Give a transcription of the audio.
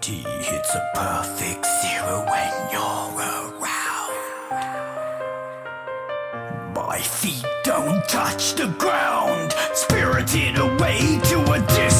Gravity hits a perfect zero when you're around. My feet don't touch the ground, spirited away to a distance.